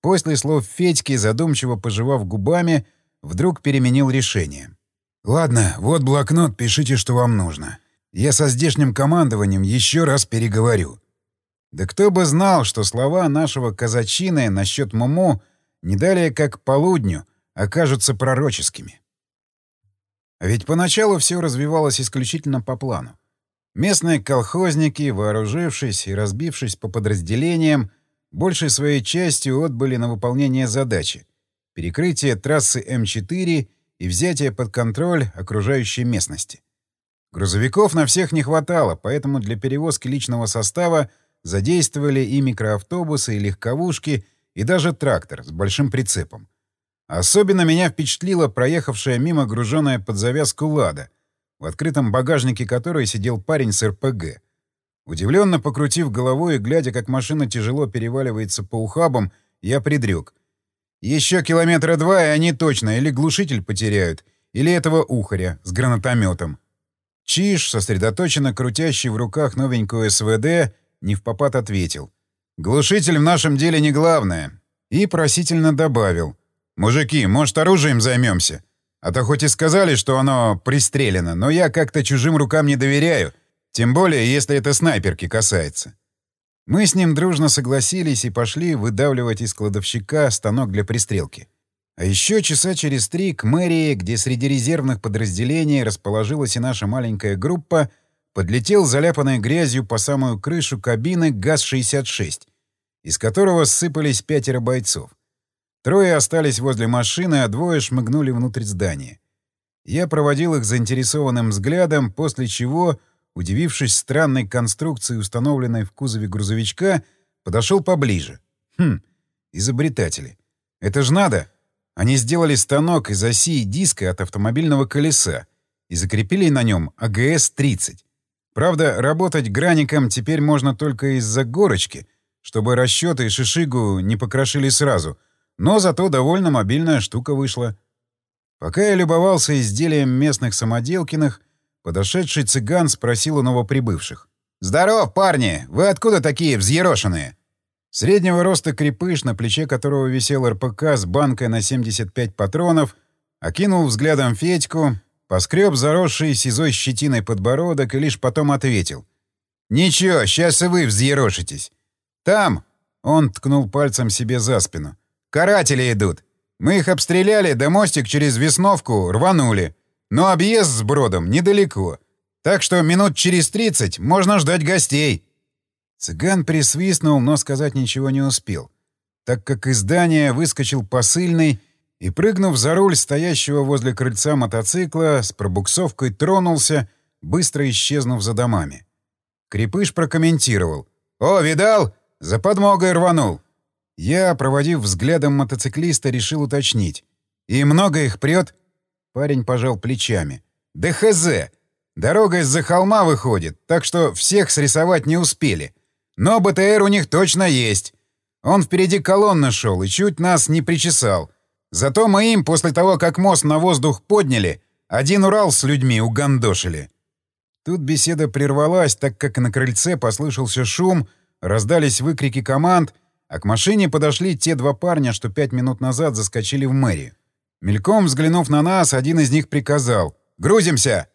после слов Федьки, задумчиво пожевав губами, вдруг переменил решение. «Ладно, вот блокнот, пишите, что вам нужно. Я со здешним командованием еще раз переговорю». Да кто бы знал, что слова нашего казачины насчет Муму не далее как полудню окажутся пророческими. Ведь поначалу все развивалось исключительно по плану. Местные колхозники, вооружившись и разбившись по подразделениям, большей своей частью отбыли на выполнение задачи — перекрытие трассы М4 и взятие под контроль окружающей местности. Грузовиков на всех не хватало, поэтому для перевозки личного состава задействовали и микроавтобусы, и легковушки, и даже трактор с большим прицепом. Особенно меня впечатлила проехавшая мимо груженная под завязку «Лада», в открытом багажнике которой сидел парень с РПГ. Удивленно покрутив головой и глядя, как машина тяжело переваливается по ухабам, я предрек. Еще километра два, и они точно или глушитель потеряют, или этого ухаря с гранатометом. Чиж, сосредоточенно крутящий в руках новенькую СВД, не в попад ответил. «Глушитель в нашем деле не главное». И просительно добавил — «Мужики, может, оружием займемся? А то хоть и сказали, что оно пристрелено, но я как-то чужим рукам не доверяю, тем более, если это снайперки касается». Мы с ним дружно согласились и пошли выдавливать из кладовщика станок для пристрелки. А еще часа через три к мэрии, где среди резервных подразделений расположилась и наша маленькая группа, подлетел заляпанной грязью по самую крышу кабины ГАЗ-66, из которого ссыпались пятеро бойцов. Трое остались возле машины, а двое шмыгнули внутрь здания. Я проводил их заинтересованным взглядом, после чего, удивившись странной конструкции, установленной в кузове грузовичка, подошел поближе. Хм, изобретатели. Это ж надо! Они сделали станок из оси и диска от автомобильного колеса и закрепили на нем АГС-30. Правда, работать граником теперь можно только из-за горочки, чтобы расчеты и шишигу не покрошили сразу — но зато довольно мобильная штука вышла. Пока я любовался изделием местных самоделкиных, подошедший цыган спросил у новоприбывших. «Здоров, парни! Вы откуда такие взъерошенные?» Среднего роста крепыш, на плече которого висел РПК с банкой на 75 патронов, окинул взглядом Федьку, поскреб заросший сизой щетиной подбородок и лишь потом ответил. «Ничего, сейчас и вы взъерошитесь. Там...» — он ткнул пальцем себе за спину. Каратели идут. Мы их обстреляли, да мостик через Весновку рванули. Но объезд с бродом недалеко. Так что минут через тридцать можно ждать гостей». Цыган присвистнул, но сказать ничего не успел, так как из здания выскочил посыльный и, прыгнув за руль стоящего возле крыльца мотоцикла, с пробуксовкой тронулся, быстро исчезнув за домами. Крепыш прокомментировал. «О, видал? За подмогой рванул. Я, проводив взглядом мотоциклиста, решил уточнить. «И много их прет?» Парень пожал плечами. «Да хз! Дорога из-за холма выходит, так что всех срисовать не успели. Но БТР у них точно есть. Он впереди колонны шел и чуть нас не причесал. Зато мы им, после того, как мост на воздух подняли, один Урал с людьми угандошили». Тут беседа прервалась, так как на крыльце послышался шум, раздались выкрики команд — а к машине подошли те два парня, что пять минут назад заскочили в мэрию. Мельком взглянув на нас, один из них приказал «Грузимся!».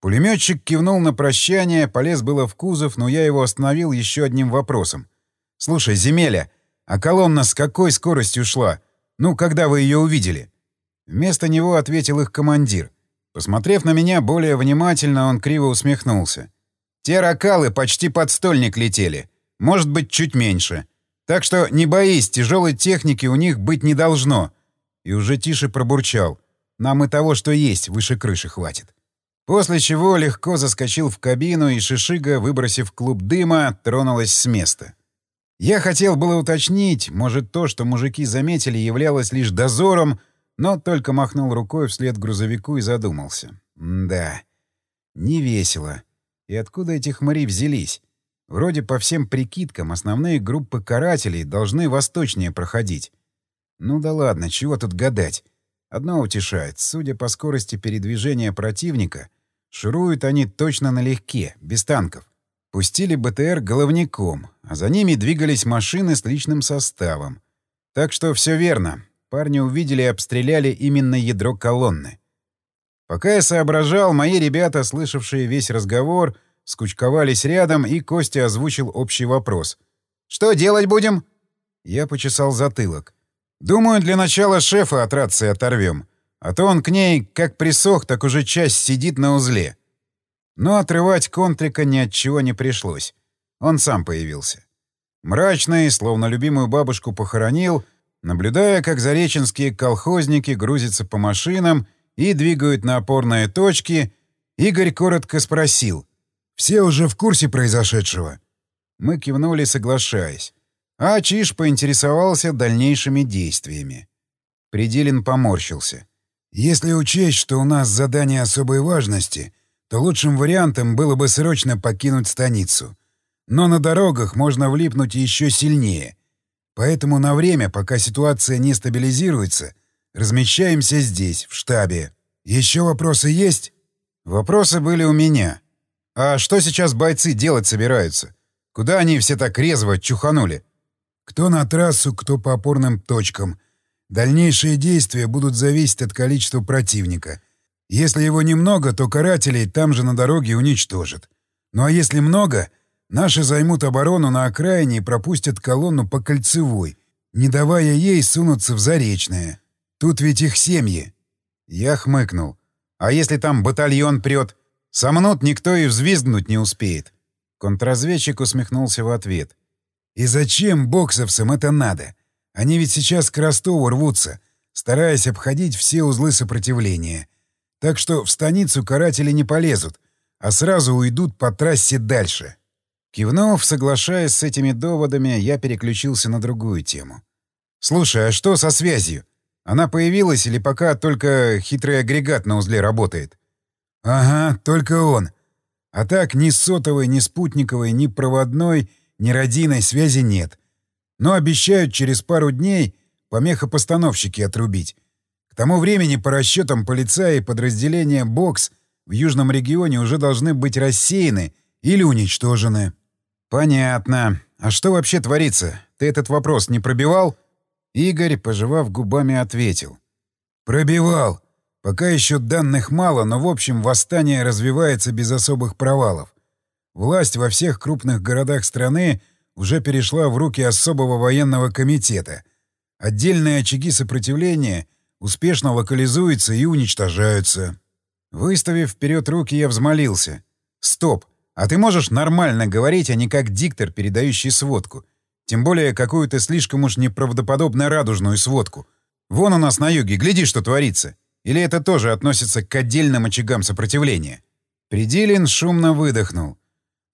Пулеметчик кивнул на прощание, полез было в кузов, но я его остановил еще одним вопросом. «Слушай, Земеля, а колонна с какой скоростью шла? Ну, когда вы ее увидели?» Вместо него ответил их командир. Посмотрев на меня более внимательно, он криво усмехнулся. «Те ракалы почти под стольник летели. Может быть, чуть меньше. Так что не боись, тяжелой техники у них быть не должно. И уже тише пробурчал. Нам и того, что есть, выше крыши хватит. После чего легко заскочил в кабину, и Шишига, выбросив клуб дыма, тронулась с места. Я хотел было уточнить, может, то, что мужики заметили, являлось лишь дозором, но только махнул рукой вслед грузовику и задумался. да, не весело. И откуда эти хмари взялись? Вроде по всем прикидкам основные группы карателей должны восточнее проходить. Ну да ладно, чего тут гадать. Одно утешает. Судя по скорости передвижения противника, шируют они точно налегке, без танков. Пустили БТР головником, а за ними двигались машины с личным составом. Так что все верно. Парни увидели и обстреляли именно ядро колонны. Пока я соображал, мои ребята, слышавшие весь разговор, скучковались рядом, и Костя озвучил общий вопрос. «Что делать будем?» Я почесал затылок. Думаю, для начала шефа от рации оторвем. А то он к ней как присох, так уже часть сидит на узле. Но отрывать контрика ни от чего не пришлось. Он сам появился. Мрачный, словно любимую бабушку похоронил, наблюдая, как зареченские колхозники грузятся по машинам и двигают на опорные точки, Игорь коротко спросил. «Все уже в курсе произошедшего?» Мы кивнули, соглашаясь. А Чиш поинтересовался дальнейшими действиями. Пределин поморщился. «Если учесть, что у нас задание особой важности, то лучшим вариантом было бы срочно покинуть станицу. Но на дорогах можно влипнуть еще сильнее. Поэтому на время, пока ситуация не стабилизируется, размещаемся здесь, в штабе. Еще вопросы есть?» Вопросы были у меня. «А что сейчас бойцы делать собираются? Куда они все так резво чуханули?» Кто на трассу, кто по опорным точкам. Дальнейшие действия будут зависеть от количества противника. Если его немного, то карателей там же на дороге уничтожат. Ну а если много, наши займут оборону на окраине и пропустят колонну по кольцевой, не давая ей сунуться в Заречное. Тут ведь их семьи. Я хмыкнул. А если там батальон прет? Сомнут никто и взвизгнуть не успеет. Контрразведчик усмехнулся в ответ. И зачем боксовцам это надо? Они ведь сейчас к Ростову рвутся, стараясь обходить все узлы сопротивления. Так что в станицу каратели не полезут, а сразу уйдут по трассе дальше. Кивнув, соглашаясь с этими доводами, я переключился на другую тему. «Слушай, а что со связью? Она появилась или пока только хитрый агрегат на узле работает?» «Ага, только он. А так ни сотовой, ни спутниковой, ни проводной — ни родийной связи нет. Но обещают через пару дней помехопостановщики отрубить. К тому времени, по расчетам полицаи подразделения «Бокс» в южном регионе уже должны быть рассеяны или уничтожены. «Понятно. А что вообще творится? Ты этот вопрос не пробивал?» Игорь, пожевав губами, ответил. «Пробивал. Пока еще данных мало, но в общем восстание развивается без особых провалов. Власть во всех крупных городах страны уже перешла в руки особого военного комитета. Отдельные очаги сопротивления успешно локализуются и уничтожаются. Выставив вперед руки, я взмолился. «Стоп! А ты можешь нормально говорить, а не как диктор, передающий сводку? Тем более какую-то слишком уж неправдоподобно радужную сводку. Вон у нас на юге, гляди, что творится. Или это тоже относится к отдельным очагам сопротивления?» Пределин шумно выдохнул.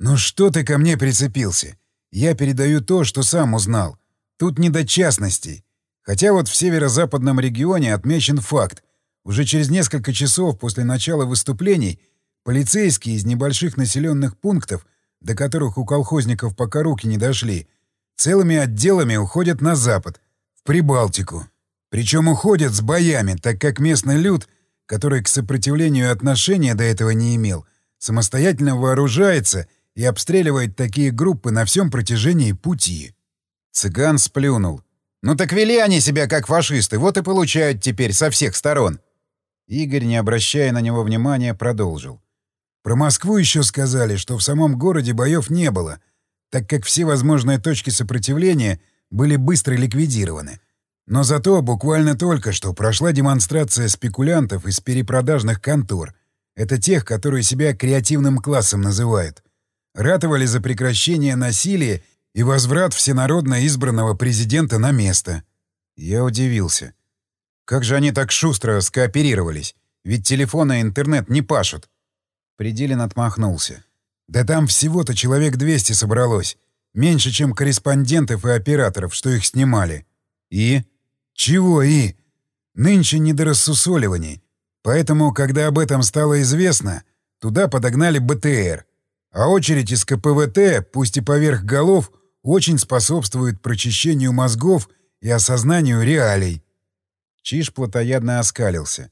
«Ну что ты ко мне прицепился? Я передаю то, что сам узнал. Тут не до частностей. Хотя вот в северо-западном регионе отмечен факт. Уже через несколько часов после начала выступлений полицейские из небольших населенных пунктов, до которых у колхозников пока руки не дошли, целыми отделами уходят на запад, в Прибалтику. Причем уходят с боями, так как местный люд, который к сопротивлению отношения до этого не имел, самостоятельно вооружается — и обстреливает такие группы на всем протяжении пути. Цыган сплюнул. «Ну так вели они себя как фашисты, вот и получают теперь со всех сторон». Игорь, не обращая на него внимания, продолжил. «Про Москву еще сказали, что в самом городе боев не было, так как все возможные точки сопротивления были быстро ликвидированы. Но зато буквально только что прошла демонстрация спекулянтов из перепродажных контор. Это тех, которые себя креативным классом называют ратовали за прекращение насилия и возврат всенародно избранного президента на место. Я удивился. Как же они так шустро скооперировались? Ведь телефон и интернет не пашут. Пределин отмахнулся. Да там всего-то человек 200 собралось. Меньше, чем корреспондентов и операторов, что их снимали. И? Чего и? Нынче не до рассусоливаний. Поэтому, когда об этом стало известно, туда подогнали БТР. А очередь из КПВТ, пусть и поверх голов, очень способствует прочищению мозгов и осознанию реалий. Чиж плотоядно оскалился.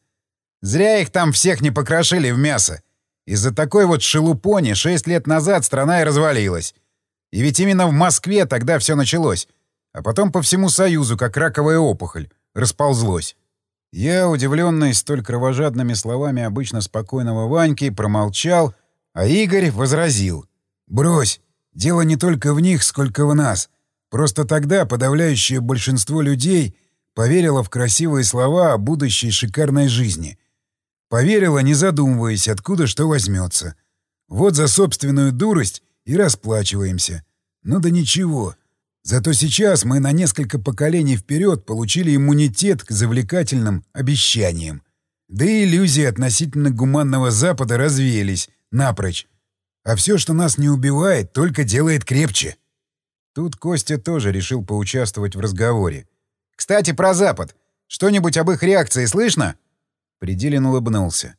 «Зря их там всех не покрошили в мясо. Из-за такой вот шелупони шесть лет назад страна и развалилась. И ведь именно в Москве тогда все началось. А потом по всему Союзу, как раковая опухоль, расползлось. Я, удивленный столь кровожадными словами обычно спокойного Ваньки, промолчал, а Игорь возразил. «Брось, дело не только в них, сколько в нас. Просто тогда подавляющее большинство людей поверило в красивые слова о будущей шикарной жизни. Поверило, не задумываясь, откуда что возьмется. Вот за собственную дурость и расплачиваемся. Ну да ничего. Зато сейчас мы на несколько поколений вперед получили иммунитет к завлекательным обещаниям. Да и иллюзии относительно гуманного Запада развеялись напрочь. А все, что нас не убивает, только делает крепче. Тут Костя тоже решил поучаствовать в разговоре. «Кстати, про Запад. Что-нибудь об их реакции слышно?» Пределин улыбнулся.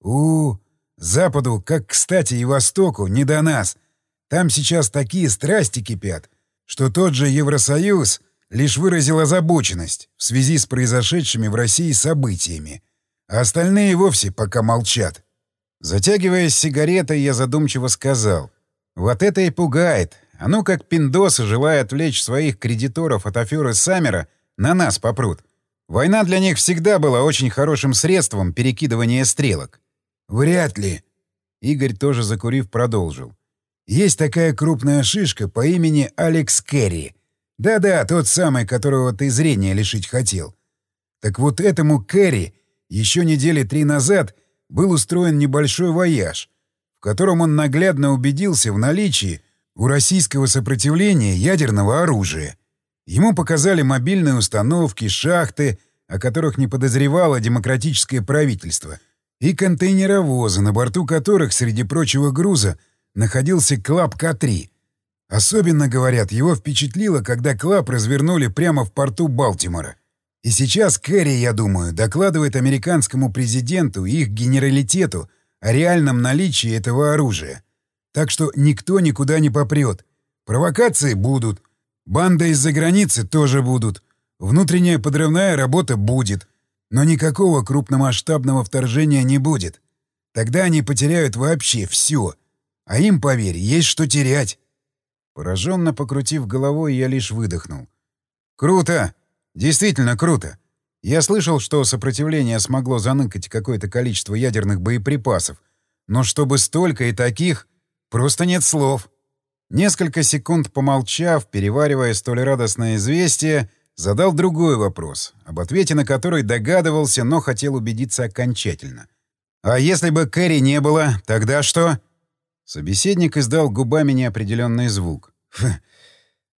у, Западу, как кстати и Востоку, не до нас. Там сейчас такие страсти кипят, что тот же Евросоюз лишь выразил озабоченность в связи с произошедшими в России событиями, а остальные вовсе пока молчат. Затягиваясь сигаретой, я задумчиво сказал. «Вот это и пугает. А ну как пиндосы, желая отвлечь своих кредиторов от аферы Саммера, на нас попрут. Война для них всегда была очень хорошим средством перекидывания стрелок». «Вряд ли». Игорь, тоже закурив, продолжил. Есть такая крупная шишка по имени Алекс Керри. Да-да, тот самый, которого ты зрения лишить хотел. Так вот этому Керри еще недели три назад был устроен небольшой вояж, в котором он наглядно убедился в наличии у российского сопротивления ядерного оружия. Ему показали мобильные установки, шахты, о которых не подозревало демократическое правительство, и контейнеровозы, на борту которых, среди прочего груза, находился Клаб К-3. Особенно, говорят, его впечатлило, когда Клаб развернули прямо в порту Балтимора. И сейчас Кэрри, я думаю, докладывает американскому президенту и их генералитету о реальном наличии этого оружия. Так что никто никуда не попрет. Провокации будут. Банда из-за границы тоже будут. Внутренняя подрывная работа будет. Но никакого крупномасштабного вторжения не будет. Тогда они потеряют вообще все — а им, поверь, есть что терять. Пораженно покрутив головой, я лишь выдохнул. «Круто! Действительно круто! Я слышал, что сопротивление смогло заныкать какое-то количество ядерных боеприпасов, но чтобы столько и таких, просто нет слов». Несколько секунд помолчав, переваривая столь радостное известие, задал другой вопрос, об ответе на который догадывался, но хотел убедиться окончательно. «А если бы Кэрри не было, тогда что?» Собеседник издал губами неопределенный звук.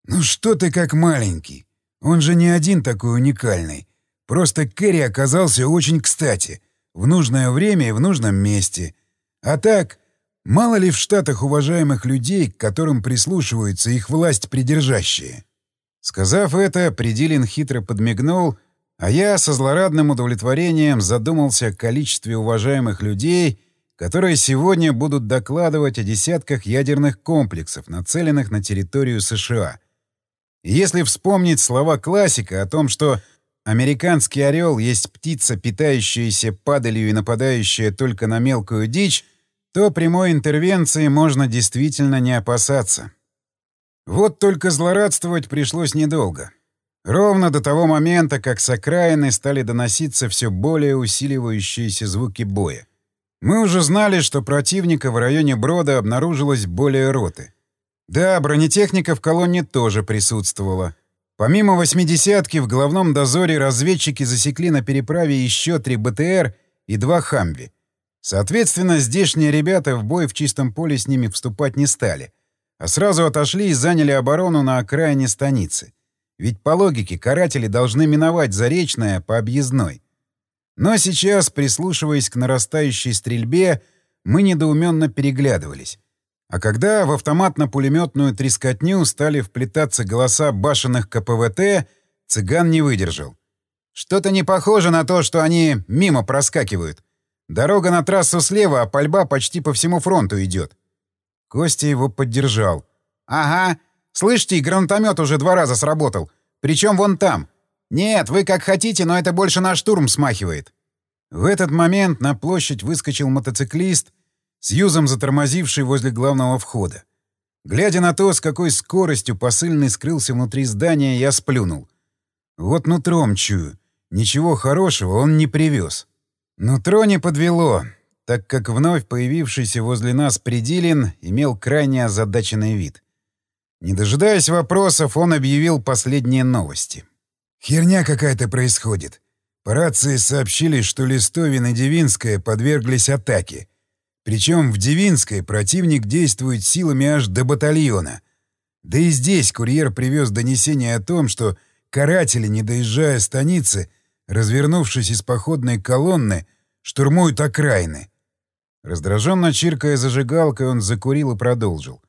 «Ну что ты как маленький? Он же не один такой уникальный. Просто Кэрри оказался очень кстати. В нужное время и в нужном месте. А так, мало ли в Штатах уважаемых людей, к которым прислушиваются их власть придержащие». Сказав это, Придилин хитро подмигнул, а я со злорадным удовлетворением задумался о количестве уважаемых людей, которые сегодня будут докладывать о десятках ядерных комплексов, нацеленных на территорию США. И если вспомнить слова классика о том, что американский орел есть птица, питающаяся падалью и нападающая только на мелкую дичь, то прямой интервенции можно действительно не опасаться. Вот только злорадствовать пришлось недолго. Ровно до того момента, как с окраины стали доноситься все более усиливающиеся звуки боя. Мы уже знали, что противника в районе Брода обнаружилось более роты. Да, бронетехника в колонне тоже присутствовала. Помимо «восьмидесятки» в головном дозоре разведчики засекли на переправе еще три БТР и два «Хамви». Соответственно, здешние ребята в бой в чистом поле с ними вступать не стали. а сразу отошли и заняли оборону на окраине станицы. Ведь по логике каратели должны миновать Заречное по объездной. Но сейчас, прислушиваясь к нарастающей стрельбе, мы недоуменно переглядывались. А когда в автоматно-пулеметную трескотню стали вплетаться голоса башенных КПВТ, цыган не выдержал. «Что-то не похоже на то, что они мимо проскакивают. Дорога на трассу слева, а пальба почти по всему фронту идет. Костя его поддержал. «Ага. Слышите, гранатомет уже два раза сработал. Причем вон там. Нет, вы как хотите, но это больше на штурм смахивает». В этот момент на площадь выскочил мотоциклист, с юзом затормозивший возле главного входа. Глядя на то, с какой скоростью посыльный скрылся внутри здания, я сплюнул. Вот нутром чую. Ничего хорошего он не привез. Нутро не подвело, так как вновь появившийся возле нас Придилин имел крайне озадаченный вид. Не дожидаясь вопросов, он объявил последние новости. «Херня какая-то происходит. По рации сообщили, что Листовин и Девинская подверглись атаке. Причем в Девинской противник действует силами аж до батальона. Да и здесь курьер привез донесение о том, что каратели, не доезжая станицы, развернувшись из походной колонны, штурмуют окраины. Раздраженно чиркая зажигалкой, он закурил и продолжил.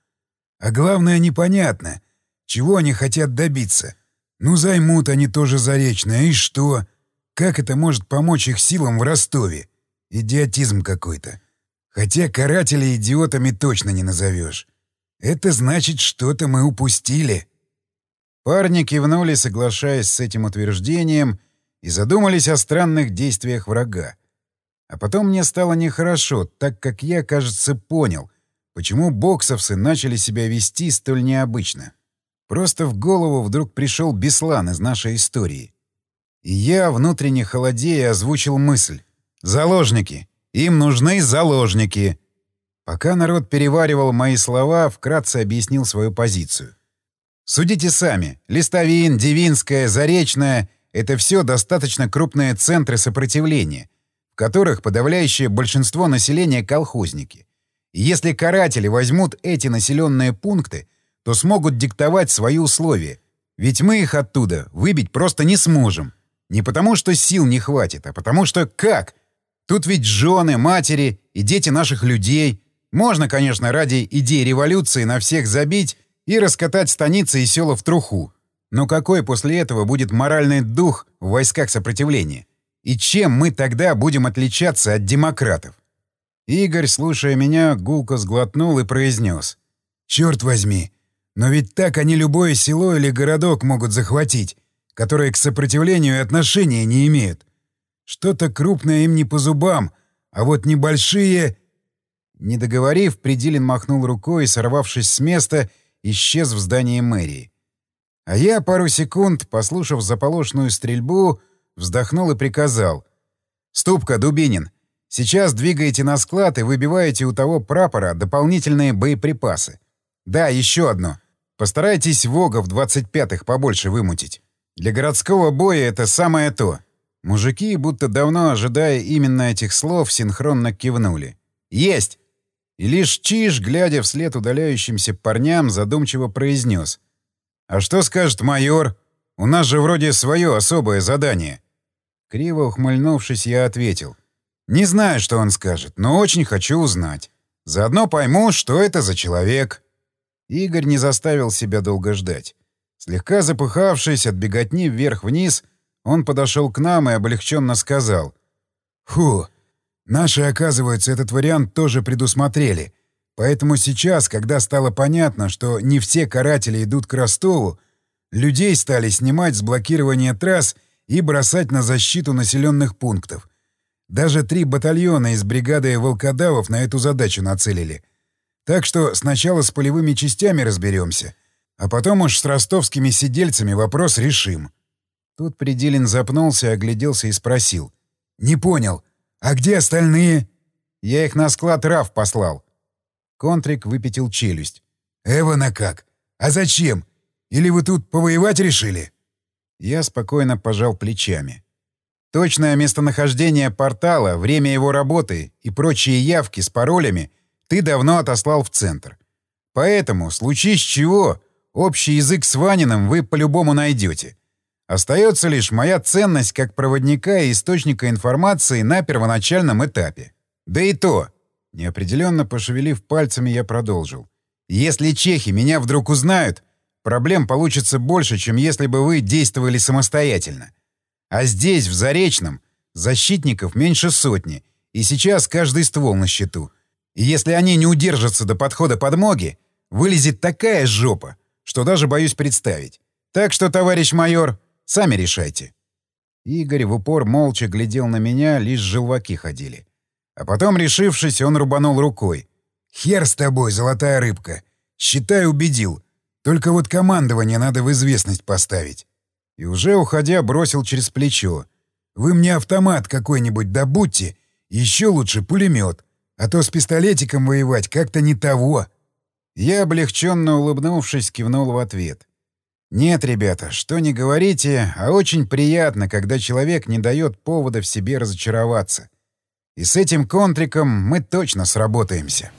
А главное, непонятно, чего они хотят добиться. Ну, займут они тоже Заречное, и что? Как это может помочь их силам в Ростове? Идиотизм какой-то. Хотя карателей идиотами точно не назовешь. Это значит, что-то мы упустили. Парни кивнули, соглашаясь с этим утверждением, и задумались о странных действиях врага. А потом мне стало нехорошо, так как я, кажется, понял, почему боксовцы начали себя вести столь необычно. Просто в голову вдруг пришел Беслан из нашей истории. И я, внутренне холодея, озвучил мысль. «Заложники! Им нужны заложники!» Пока народ переваривал мои слова, вкратце объяснил свою позицию. «Судите сами. Листовин, Девинская, Заречная это все достаточно крупные центры сопротивления, в которых подавляющее большинство населения — колхозники. И если каратели возьмут эти населенные пункты, то смогут диктовать свои условия, ведь мы их оттуда выбить просто не сможем. Не потому, что сил не хватит, а потому что как? Тут ведь жены, матери и дети наших людей. Можно, конечно, ради идеи революции на всех забить и раскатать станицы и села в труху. Но какой после этого будет моральный дух в войсках сопротивления? И чем мы тогда будем отличаться от демократов? Игорь, слушая меня, гулко сглотнул и произнес. «Черт возьми! Но ведь так они любое село или городок могут захватить, которые к сопротивлению отношения не имеют. Что-то крупное им не по зубам, а вот небольшие...» Не договорив, Придилин махнул рукой и, сорвавшись с места, исчез в здании мэрии. А я пару секунд, послушав заполошную стрельбу, вздохнул и приказал. «Ступка, Дубинин, сейчас двигаете на склад и выбиваете у того прапора дополнительные боеприпасы. Да, еще одно. Постарайтесь ВОГов 25-х побольше вымутить. Для городского боя это самое то». Мужики, будто давно ожидая именно этих слов, синхронно кивнули. «Есть!» И лишь Чиж, глядя вслед удаляющимся парням, задумчиво произнес. «А что скажет майор? У нас же вроде свое особое задание». Криво ухмыльнувшись, я ответил. «Не знаю, что он скажет, но очень хочу узнать. Заодно пойму, что это за человек». Игорь не заставил себя долго ждать. Слегка запыхавшись от беготни вверх-вниз, он подошел к нам и облегченно сказал. «Фу, наши, оказывается, этот вариант тоже предусмотрели. Поэтому сейчас, когда стало понятно, что не все каратели идут к Ростову, людей стали снимать с блокирования трасс и бросать на защиту населенных пунктов. Даже три батальона из бригады волкодавов на эту задачу нацелили. Так что сначала с полевыми частями разберемся, а потом уж с ростовскими сидельцами вопрос решим. Тут Пределин запнулся, огляделся и спросил. «Не понял. А где остальные?» «Я их на склад РАФ послал. Контрик выпятил челюсть. «Эвана как? А зачем? Или вы тут повоевать решили?» Я спокойно пожал плечами. Точное местонахождение портала, время его работы и прочие явки с паролями ты давно отослал в центр. Поэтому, случись чего, общий язык с Ваниным вы по-любому найдете. Остается лишь моя ценность как проводника и источника информации на первоначальном этапе. Да и то, неопределенно пошевелив пальцами, я продолжил. Если чехи меня вдруг узнают, проблем получится больше, чем если бы вы действовали самостоятельно. А здесь, в Заречном, защитников меньше сотни, и сейчас каждый ствол на счету. И если они не удержатся до подхода подмоги, вылезет такая жопа, что даже боюсь представить. Так что, товарищ майор, Сами решайте. Игорь в упор молча глядел на меня, лишь желваки ходили. А потом, решившись, он рубанул рукой. «Хер с тобой, золотая рыбка. Считай, убедил. Только вот командование надо в известность поставить». И уже уходя бросил через плечо. «Вы мне автомат какой-нибудь добудьте, еще лучше пулемет, а то с пистолетиком воевать как-то не того». Я, облегченно улыбнувшись, кивнул в ответ. Нет, ребята, что не говорите, а очень приятно, когда человек не дает повода в себе разочароваться. И с этим контриком мы точно сработаемся.